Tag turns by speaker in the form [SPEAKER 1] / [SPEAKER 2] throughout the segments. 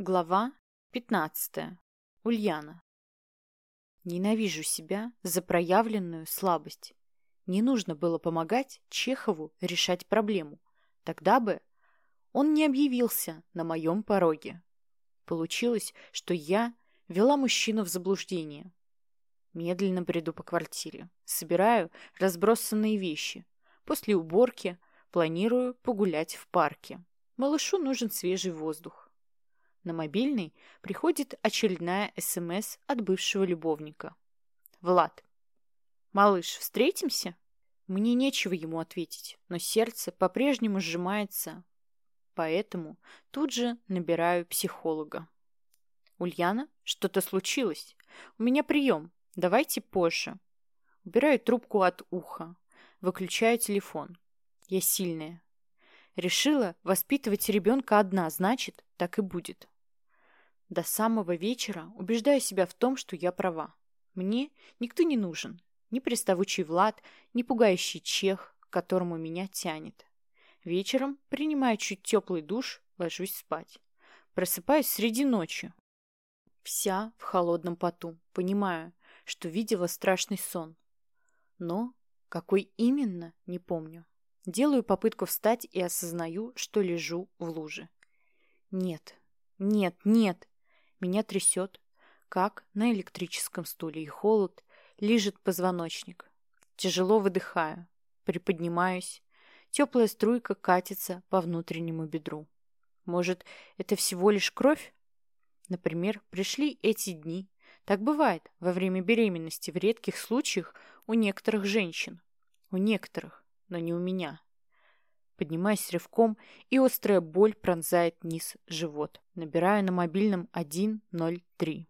[SPEAKER 1] Глава 15. Ульяна. Ненавижу себя за проявленную слабость. Не нужно было помогать Чехову решать проблему. Тогда бы он не объявился на моем пороге. Получилось, что я вела мужчину в заблуждение. Медленно бреду по квартире. Собираю разбросанные вещи. После уборки планирую погулять в парке. Малышу нужен свежий воздух. На мобильный приходит очередная СМС от бывшего любовника. «Влад, малыш, встретимся?» Мне нечего ему ответить, но сердце по-прежнему сжимается, поэтому тут же набираю психолога. «Ульяна, что-то случилось? У меня прием. Давайте позже». Убираю трубку от уха. Выключаю телефон. Я сильная. Решила воспитывать ребенка одна, значит, так и будет. До самого вечера убеждаю себя в том, что я права. Мне никто не нужен. Ни приставучий Влад, ни пугающий чех, к которому меня тянет. Вечером принимаю чуть теплый душ, ложусь спать. Просыпаюсь среди ночи. Вся в холодном поту. Понимаю, что видела страшный сон. Но какой именно, не помню. Делаю попытку встать и осознаю, что лежу в луже. Нет, нет, нет. Меня трясет, как на электрическом стуле, и холод лижет позвоночник. Тяжело выдыхаю, приподнимаюсь. Теплая струйка катится по внутреннему бедру. Может, это всего лишь кровь? Например, пришли эти дни. Так бывает во время беременности в редких случаях у некоторых женщин. У некоторых, но не у меня. Поднимаюсь рывком, и острая боль пронзает низ живот. Набираю на мобильном 103.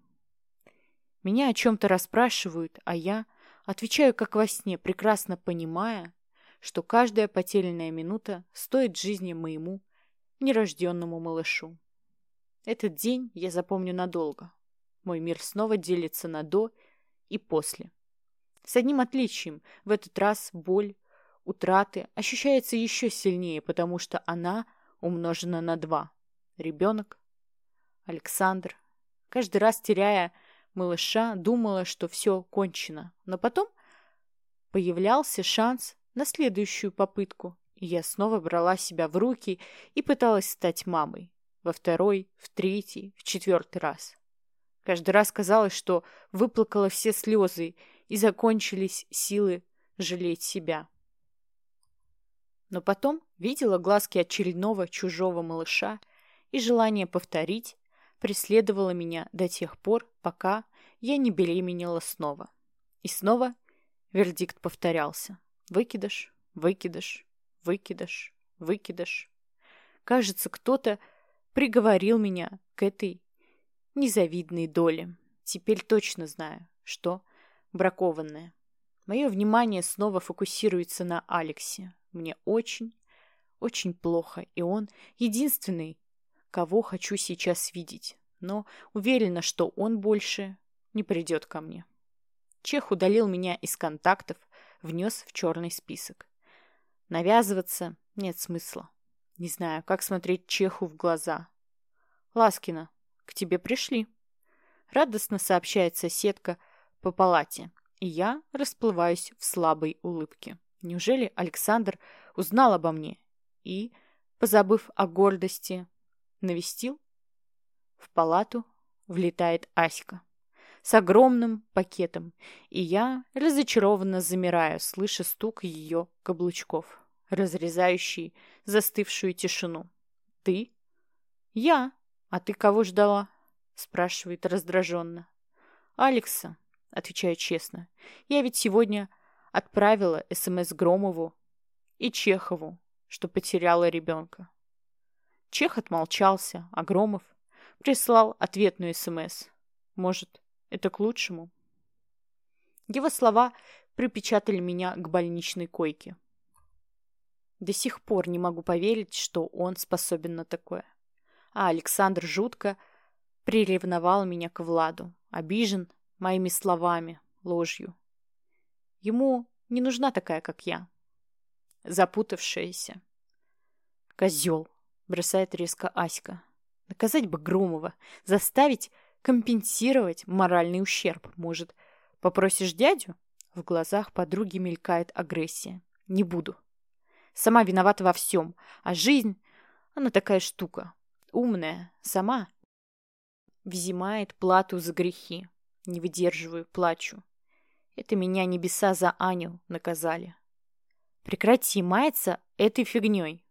[SPEAKER 1] Меня о чем-то расспрашивают, а я отвечаю как во сне, прекрасно понимая, что каждая потерянная минута стоит жизни моему нерожденному малышу. Этот день я запомню надолго. Мой мир снова делится на «до» и «после». С одним отличием. В этот раз боль утраты ощущается еще сильнее, потому что она умножена на два. Ребенок, Александр, каждый раз теряя малыша, думала, что все кончено. Но потом появлялся шанс на следующую попытку, и я снова брала себя в руки и пыталась стать мамой. Во второй, в третий, в четвертый раз. Каждый раз казалось, что выплакала все слезы, и закончились силы жалеть себя. Но потом видела глазки очередного чужого малыша, и желание повторить преследовало меня до тех пор, пока я не беременела снова. И снова вердикт повторялся. Выкидыш, выкидыш, выкидыш, выкидыш. Кажется, кто-то приговорил меня к этой незавидной доле. Теперь точно знаю, что бракованная. Мое внимание снова фокусируется на Алексе. Мне очень, очень плохо, и он единственный, кого хочу сейчас видеть. Но уверена, что он больше не придет ко мне. Чех удалил меня из контактов, внес в черный список. Навязываться нет смысла. Не знаю, как смотреть Чеху в глаза. «Ласкина, к тебе пришли», — радостно сообщает соседка по палате, и я расплываюсь в слабой улыбке. Неужели Александр узнал обо мне и, позабыв о гордости, навестил? В палату влетает Аська с огромным пакетом, и я разочарованно замираю, слыша стук ее каблучков, разрезающий застывшую тишину. «Ты?» «Я. А ты кого ждала?» спрашивает раздраженно. «Алекса», отвечаю честно. «Я ведь сегодня отправила СМС Громову и Чехову, что потеряла ребенка. Чех отмолчался, а Громов прислал ответную СМС. Может, это к лучшему? Его слова припечатали меня к больничной койке. До сих пор не могу поверить, что он способен на такое. А Александр жутко приревновал меня к Владу, обижен моими словами, ложью. Ему не нужна такая, как я. Запутавшаяся. Козел, бросает резко Аська. Наказать бы Громова. Заставить компенсировать моральный ущерб. Может, попросишь дядю? В глазах подруги мелькает агрессия. Не буду. Сама виновата во всем. А жизнь, она такая штука. Умная. Сама. Взимает плату за грехи. Не выдерживаю, плачу. Это меня небеса за Аню наказали. Прекрати маяться этой фигней.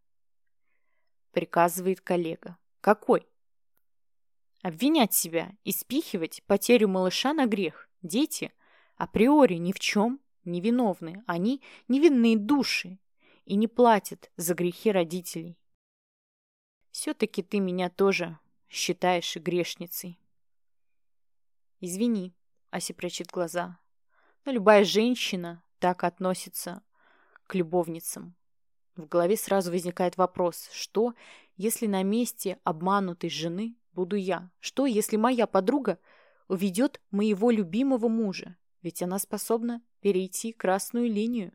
[SPEAKER 1] Приказывает коллега. Какой? Обвинять себя и спихивать потерю малыша на грех. Дети априори ни в чем не виновны. Они невинные души и не платят за грехи родителей. Все-таки ты меня тоже считаешь грешницей. Извини, Ася прячет глаза. Но любая женщина так относится к любовницам. В голове сразу возникает вопрос, что, если на месте обманутой жены буду я? Что, если моя подруга уведет моего любимого мужа? Ведь она способна перейти красную линию.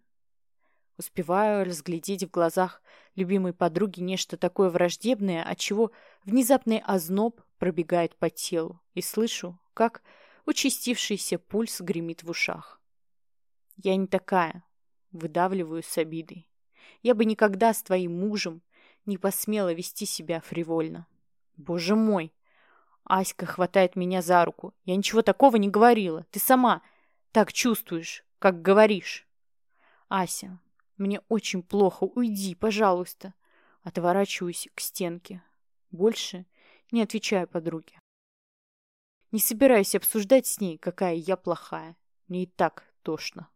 [SPEAKER 1] Успеваю разглядеть в глазах любимой подруги нечто такое враждебное, от чего внезапный озноб пробегает по телу, и слышу, как участившийся пульс гремит в ушах. Я не такая, выдавливаю с обидой. Я бы никогда с твоим мужем не посмела вести себя фривольно. Боже мой! Аська хватает меня за руку. Я ничего такого не говорила. Ты сама так чувствуешь, как говоришь. Ася, мне очень плохо. Уйди, пожалуйста. Отворачиваюсь к стенке. Больше не отвечаю подруге. Не собираюсь обсуждать с ней, какая я плохая. Мне и так тошно.